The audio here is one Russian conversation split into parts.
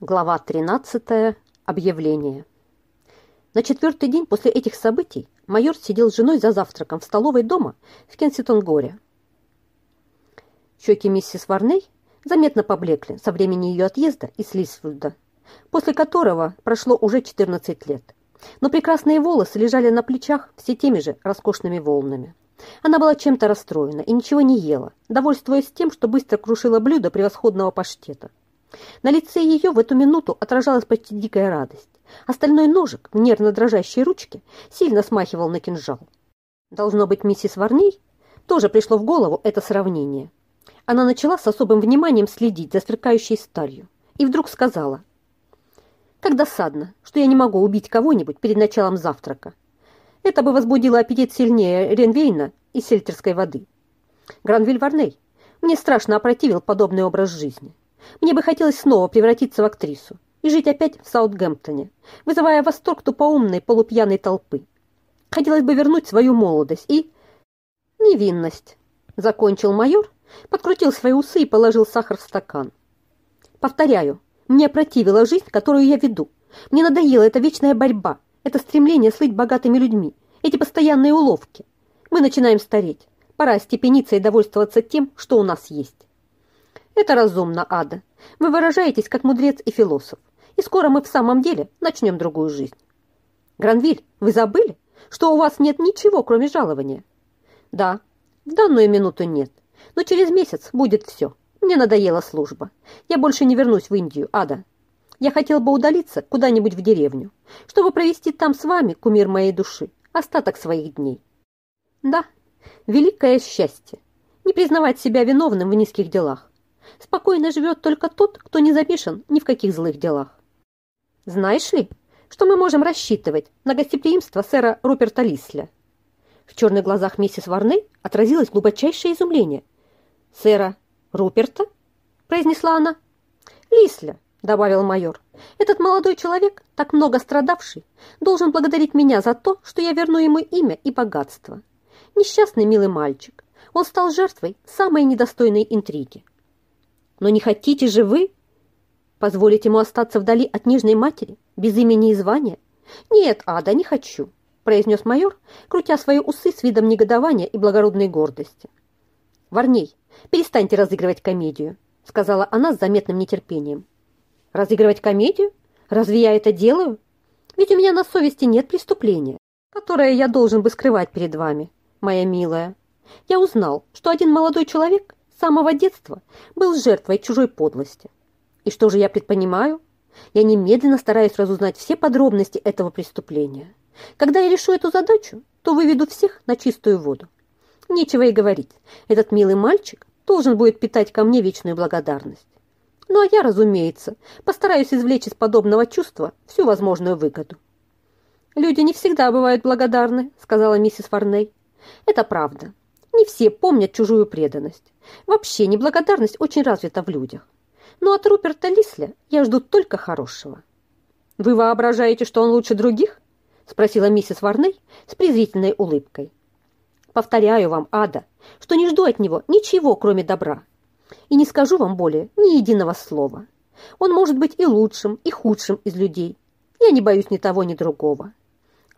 Глава 13. Объявление. На четвертый день после этих событий майор сидел с женой за завтраком в столовой дома в Кенситон-Горе. Щеки миссис Варней заметно поблекли со времени ее отъезда из Лисфилда, после которого прошло уже 14 лет. Но прекрасные волосы лежали на плечах все теми же роскошными волнами. Она была чем-то расстроена и ничего не ела, довольствуясь тем, что быстро крушила блюдо превосходного паштета. На лице ее в эту минуту отражалась почти дикая радость. Остальной ножик в нервно дрожащей ручке сильно смахивал на кинжал. Должно быть, миссис Варней тоже пришло в голову это сравнение. Она начала с особым вниманием следить за сверкающей сталью и вдруг сказала, «Как досадно, что я не могу убить кого-нибудь перед началом завтрака. Это бы возбудило аппетит сильнее Ренвейна и сельтерской воды. Гранвиль Варней, мне страшно опротивил подобный образ жизни. Мне бы хотелось снова превратиться в актрису и жить опять в Саутгемптоне, вызывая восторг тупоумной полупьяной толпы. Хотелось бы вернуть свою молодость и... невинность, закончил майор, подкрутил свои усы и положил сахар в стакан. Повторяю, мне противила жизнь, которую я веду. Мне надоела эта вечная борьба, это стремление слыть богатыми людьми, эти постоянные уловки. Мы начинаем стареть. Пора степениться и довольствоваться тем, что у нас есть. Это разумно, Ада. Вы выражаетесь как мудрец и философ. И скоро мы в самом деле начнем другую жизнь. Гранвиль, вы забыли, что у вас нет ничего, кроме жалования? Да, в данную минуту нет. Но через месяц будет все. Мне надоела служба. Я больше не вернусь в Индию, Ада. Я хотел бы удалиться куда-нибудь в деревню, чтобы провести там с вами, кумир моей души, остаток своих дней. Да, великое счастье. Не признавать себя виновным в низких делах спокойно живет только тот, кто не замешан ни в каких злых делах. Знаешь ли, что мы можем рассчитывать на гостеприимство сэра Руперта Лисля? В черных глазах миссис Варней отразилось глубочайшее изумление. «Сэра Руперта?» – произнесла она. «Лисля», – добавил майор. «Этот молодой человек, так много страдавший, должен благодарить меня за то, что я верну ему имя и богатство. Несчастный милый мальчик. Он стал жертвой самой недостойной интриги. Но не хотите же вы позволить ему остаться вдали от нежной матери, без имени и звания? Нет, Ада, не хочу, произнес майор, крутя свои усы с видом негодования и благородной гордости. Варней, перестаньте разыгрывать комедию, сказала она с заметным нетерпением. Разыгрывать комедию? Разве я это делаю? Ведь у меня на совести нет преступления, которое я должен бы скрывать перед вами, моя милая. Я узнал, что один молодой человек с самого детства был жертвой чужой подлости. И что же я предпринимаю? Я немедленно стараюсь разузнать все подробности этого преступления. Когда я решу эту задачу, то выведу всех на чистую воду. Нечего и говорить, этот милый мальчик должен будет питать ко мне вечную благодарность. Ну а я, разумеется, постараюсь извлечь из подобного чувства всю возможную выгоду. «Люди не всегда бывают благодарны», — сказала миссис Фарней. «Это правда. Не все помнят чужую преданность. Вообще неблагодарность очень развита в людях. Но от Руперта Лисля я жду только хорошего. «Вы воображаете, что он лучше других?» спросила миссис Варней с презрительной улыбкой. «Повторяю вам, Ада, что не жду от него ничего, кроме добра. И не скажу вам более ни единого слова. Он может быть и лучшим, и худшим из людей. Я не боюсь ни того, ни другого.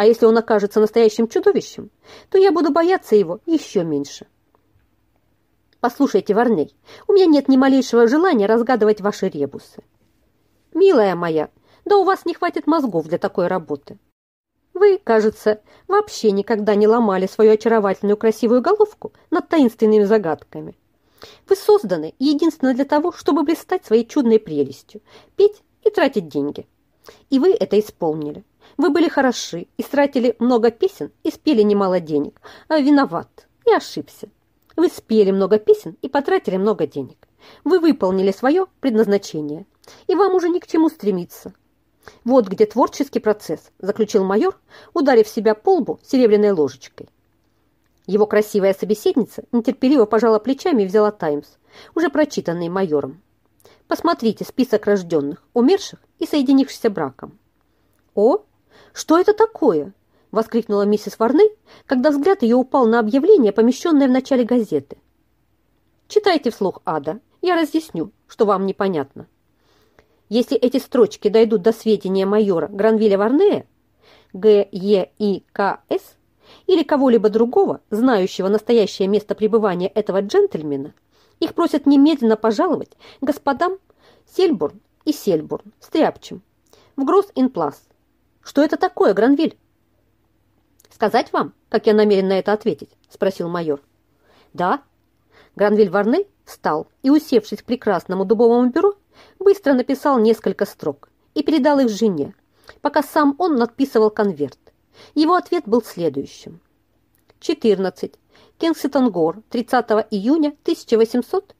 А если он окажется настоящим чудовищем, то я буду бояться его еще меньше. Послушайте, Варней, у меня нет ни малейшего желания разгадывать ваши ребусы. Милая моя, да у вас не хватит мозгов для такой работы. Вы, кажется, вообще никогда не ломали свою очаровательную красивую головку над таинственными загадками. Вы созданы единственно для того, чтобы блистать своей чудной прелестью, петь и тратить деньги. И вы это исполнили. Вы были хороши, истратили много песен и спели немало денег. А виноват и ошибся. Вы спели много песен и потратили много денег. Вы выполнили свое предназначение, и вам уже ни к чему стремиться. Вот где творческий процесс, заключил майор, ударив себя по лбу серебряной ложечкой. Его красивая собеседница нетерпеливо пожала плечами и взяла «Таймс», уже прочитанный майором. Посмотрите список рожденных, умерших и соединившихся браком. О, «Что это такое?» – воскликнула миссис Варней, когда взгляд ее упал на объявление, помещенное в начале газеты. «Читайте вслух, Ада, я разъясню, что вам непонятно». Если эти строчки дойдут до сведения майора Гранвиля Варнея, Г, Е, И, К, С, или кого-либо другого, знающего настоящее место пребывания этого джентльмена, их просят немедленно пожаловать господам Сельбурн и Сельбурн с в Гросс-Инплас. Что это такое, Гранвиль? Сказать вам, как я намерен на это ответить? Спросил майор. Да. Гранвиль Варне встал и, усевшись к прекрасному дубовому бюро, быстро написал несколько строк и передал их жене, пока сам он надписывал конверт. Его ответ был следующим. 14. Кенситон-Гор, 30 июня 1800.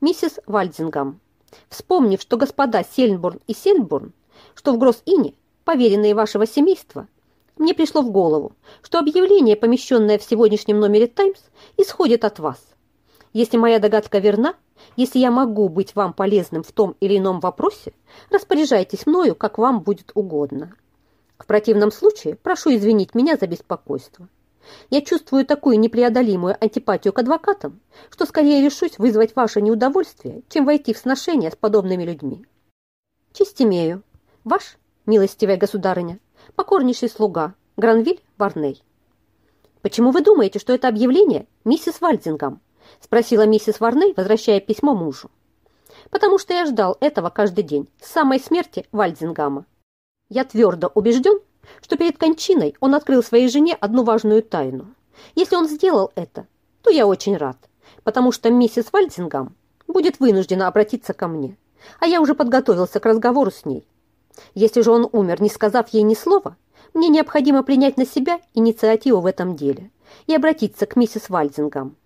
Миссис Вальдингам. Вспомнив, что господа Сельнбурн и Сельнбурн, что в Гросс-Ине, поверенные вашего семейства, мне пришло в голову, что объявление, помещенное в сегодняшнем номере «Таймс», исходит от вас. Если моя догадка верна, если я могу быть вам полезным в том или ином вопросе, распоряжайтесь мною, как вам будет угодно. В противном случае прошу извинить меня за беспокойство. Я чувствую такую непреодолимую антипатию к адвокатам, что скорее решусь вызвать ваше неудовольствие, чем войти в сношение с подобными людьми. Честь имею. Ваш, милостивая государыня, покорнейший слуга, Гранвиль Барней. «Почему вы думаете, что это объявление миссис Вальдингам?» спросила миссис Варней, возвращая письмо мужу. «Потому что я ждал этого каждый день, с самой смерти Вальдингама. Я твердо убежден, что перед кончиной он открыл своей жене одну важную тайну. Если он сделал это, то я очень рад, потому что миссис Вальдингам будет вынуждена обратиться ко мне, а я уже подготовился к разговору с ней. Если же он умер, не сказав ей ни слова, мне необходимо принять на себя инициативу в этом деле и обратиться к миссис Вальдингам.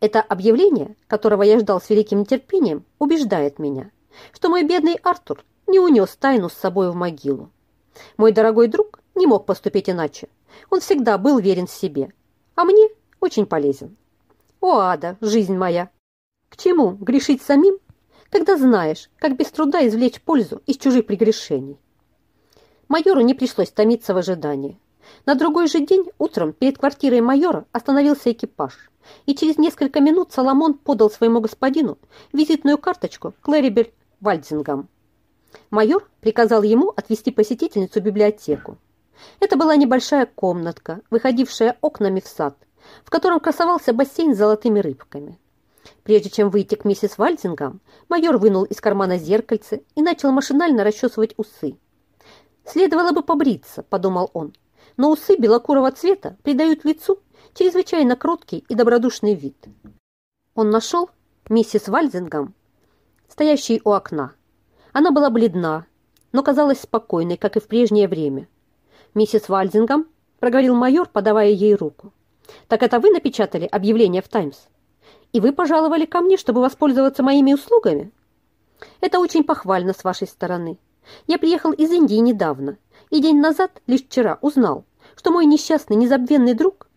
Это объявление, которого я ждал с великим нетерпением, убеждает меня, что мой бедный Артур не унес тайну с собой в могилу. Мой дорогой друг не мог поступить иначе. Он всегда был верен себе, а мне очень полезен. О, ада, жизнь моя! К чему грешить самим, когда знаешь, как без труда извлечь пользу из чужих прегрешений? Майору не пришлось томиться в ожидании. На другой же день утром перед квартирой майора остановился экипаж, и через несколько минут Соломон подал своему господину визитную карточку Клэрибель Вальдзингам. Майор приказал ему отвезти посетительницу в библиотеку. Это была небольшая комнатка, выходившая окнами в сад, в котором красовался бассейн с золотыми рыбками. Прежде чем выйти к миссис Вальдингам, майор вынул из кармана зеркальце и начал машинально расчесывать усы. «Следовало бы побриться», — подумал он, но усы белокурого цвета придают лицу чрезвычайно кроткий и добродушный вид. Он нашел миссис Вальдингам, стоящей у окна. Она была бледна, но казалась спокойной, как и в прежнее время. «Миссис Вальдингам», — проговорил майор, подавая ей руку. «Так это вы напечатали объявление в «Таймс»? И вы пожаловали ко мне, чтобы воспользоваться моими услугами?» «Это очень похвально с вашей стороны. Я приехал из Индии недавно, и день назад, лишь вчера, узнал, что мой несчастный, незабвенный друг...»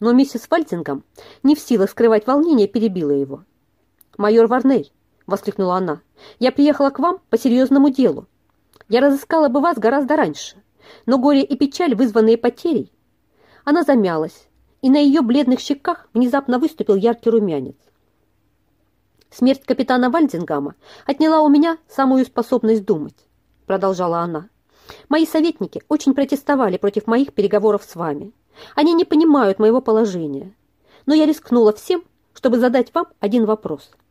Но миссис Вальдингам, не в силах скрывать волнение, перебила его. «Майор Варней, – воскликнула она. «Я приехала к вам по серьезному делу. Я разыскала бы вас гораздо раньше, но горе и печаль, вызванные потерей...» Она замялась, и на ее бледных щеках внезапно выступил яркий румянец. «Смерть капитана Вальдингама отняла у меня самую способность думать», – продолжала она. «Мои советники очень протестовали против моих переговоров с вами. Они не понимают моего положения. Но я рискнула всем, чтобы задать вам один вопрос –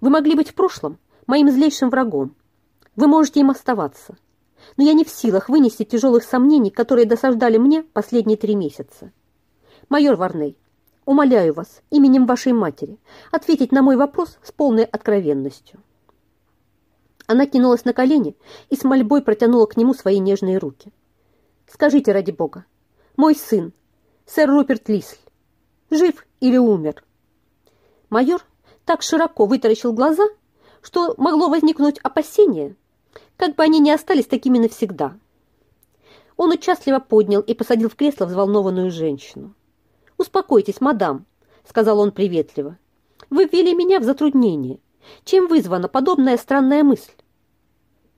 вы могли быть в прошлом моим злейшим врагом. Вы можете им оставаться. Но я не в силах вынести тяжелых сомнений, которые досаждали мне последние три месяца. Майор Варней, умоляю вас именем вашей матери ответить на мой вопрос с полной откровенностью. Она кинулась на колени и с мольбой протянула к нему свои нежные руки. «Скажите, ради Бога, мой сын, сэр Руперт Лисль, жив или умер?» Майор так широко вытаращил глаза, что могло возникнуть опасение, как бы они не остались такими навсегда. Он участливо поднял и посадил в кресло взволнованную женщину. «Успокойтесь, мадам», — сказал он приветливо. «Вы ввели меня в затруднение. Чем вызвана подобная странная мысль?»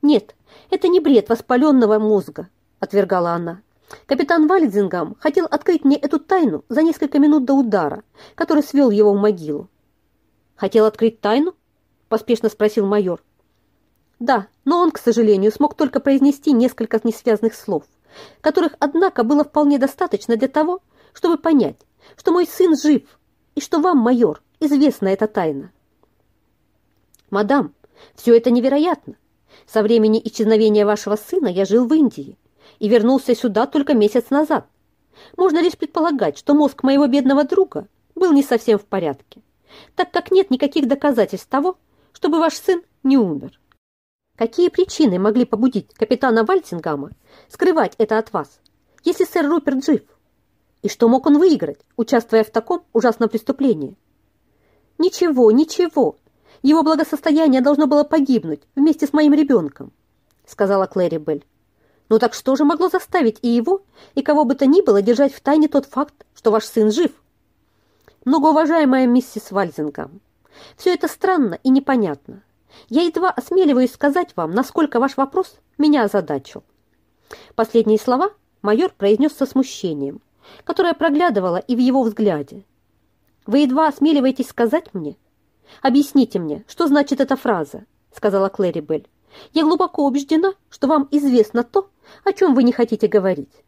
«Нет, это не бред воспаленного мозга», — отвергала она. «Капитан Вальдингам хотел открыть мне эту тайну за несколько минут до удара, который свел его в могилу. «Хотел открыть тайну?» – поспешно спросил майор. Да, но он, к сожалению, смог только произнести несколько несвязных слов, которых, однако, было вполне достаточно для того, чтобы понять, что мой сын жив и что вам, майор, известна эта тайна. Мадам, все это невероятно. Со времени исчезновения вашего сына я жил в Индии и вернулся сюда только месяц назад. Можно лишь предполагать, что мозг моего бедного друга был не совсем в порядке, так как нет никаких доказательств того, чтобы ваш сын не умер. Какие причины могли побудить капитана Вальтингама скрывать это от вас, если сэр Руперт жив? И что мог он выиграть, участвуя в таком ужасном преступлении? Ничего, ничего. Его благосостояние должно было погибнуть вместе с моим ребенком, сказала Клэри Белль. Ну так что же могло заставить и его, и кого бы то ни было держать в тайне тот факт, что ваш сын жив? Многоуважаемая миссис Вальзингам, все это странно и непонятно. Я едва осмеливаюсь сказать вам, насколько ваш вопрос меня озадачил. Последние слова майор произнес со смущением, которое проглядывало и в его взгляде. Вы едва осмеливаетесь сказать мне? Объясните мне, что значит эта фраза, сказала Клэри Белль. Я глубоко убеждена, что вам известно то, о чем вы не хотите говорить.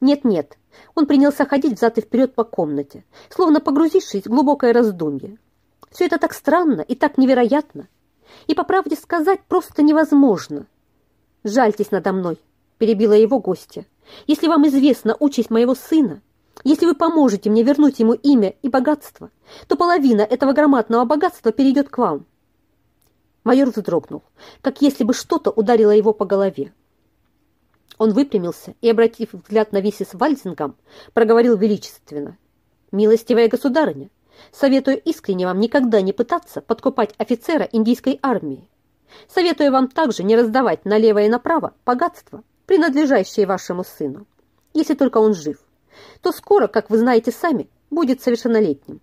Нет-нет, он принялся ходить взад и вперед по комнате, словно погрузившись в глубокое раздумье. Все это так странно и так невероятно, и, по правде сказать, просто невозможно. «Жальтесь надо мной», — перебила его гостья. «Если вам известна участь моего сына, если вы поможете мне вернуть ему имя и богатство, то половина этого громадного богатства перейдет к вам». Майор вздрогнул, как если бы что-то ударило его по голове. Он выпрямился и, обратив взгляд на Висис Вальзингам, проговорил величественно. «Милостивая государыня, Советую искренне вам никогда не пытаться подкупать офицера индийской армии. Советую вам также не раздавать налево и направо богатство, принадлежащее вашему сыну. Если только он жив, то скоро, как вы знаете сами, будет совершеннолетним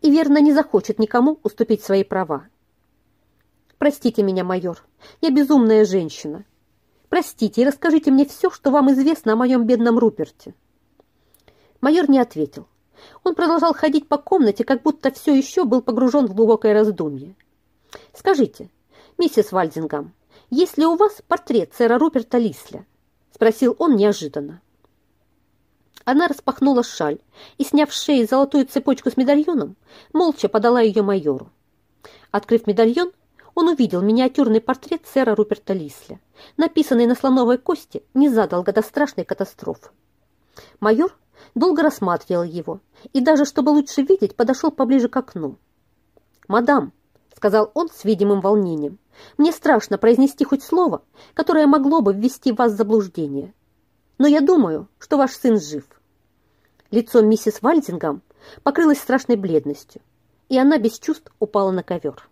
и верно не захочет никому уступить свои права. Простите меня, майор, я безумная женщина. Простите и расскажите мне все, что вам известно о моем бедном Руперте. Майор не ответил. Он продолжал ходить по комнате, как будто все еще был погружен в глубокое раздумье. «Скажите, миссис Вальдингам, есть ли у вас портрет сэра Руперта Лисля?» – спросил он неожиданно. Она распахнула шаль и, сняв с шеи золотую цепочку с медальоном, молча подала ее майору. Открыв медальон, он увидел миниатюрный портрет сэра Руперта Лисля, написанный на слоновой кости незадолго до страшной катастрофы. Майор долго рассматривал его и даже, чтобы лучше видеть, подошел поближе к окну. «Мадам», — сказал он с видимым волнением, «мне страшно произнести хоть слово, которое могло бы ввести вас в заблуждение. Но я думаю, что ваш сын жив». Лицо миссис Вальдингам покрылось страшной бледностью, и она без чувств упала на ковер.